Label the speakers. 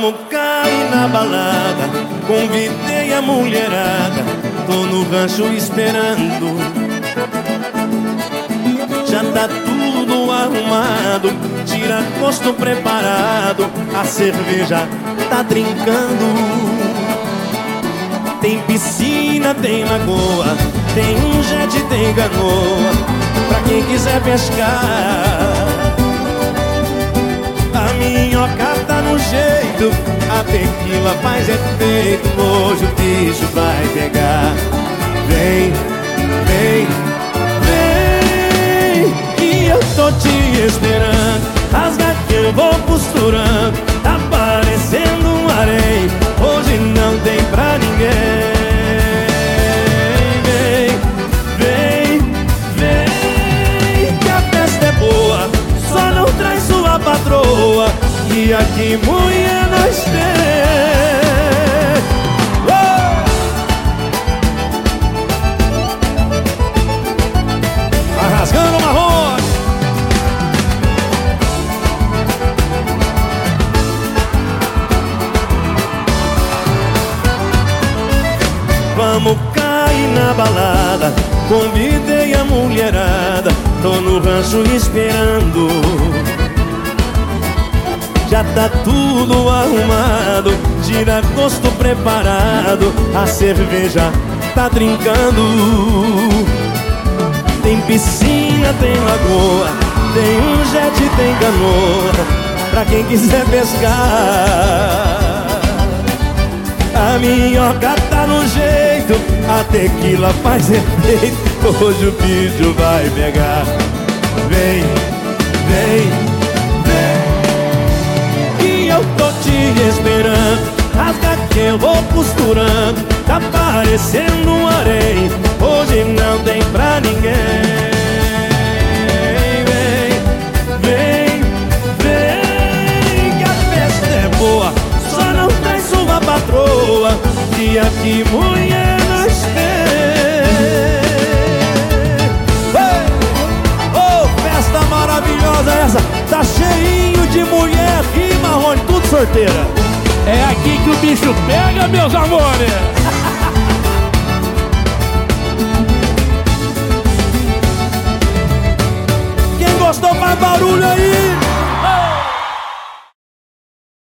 Speaker 1: Vamos cair na balada Convidei a mulherada Tô no rancho esperando. Já tá tudo arrumado Tira gosto preparado A cerveja tá trincando. Tem piscina, tem lagoa Tem um jet, tem canoa Pra quem quiser pescar. Minhoca no jeito A tequila faz efeito Hoje o bicho vai pegar. Vem, vem, vem E eu tô te esperando. Rasga que eu vou costurando Tá parecendo um harém Hoje não tem pra ninguém. Patroa dia que mulher oh! Tá marrom Vamos cair na balada. Convidei a mulherada. Tô no rancho esperando já tá tudo arrumado Tira gosto preparado A cerveja tá trincando. Tem piscina, tem lagoa Tem um jet, tem canoa Pra quem quiser pescar. A minhoca tá no jeito A tequila faz efeito Hoje o bicho vai pegar. Vem, vem Tá parecendo um harém Hoje não tem pra ninguém. Vem, vem, vem Que a festa é boa. Só não tem tem Oh, festa maravilhosa essa. Tá cheinho de mulher aqui, Marrone Tudo sorteira
Speaker 2: é aqui que o bicho pega, meus amores!
Speaker 1: Quem gostou faz barulho aí!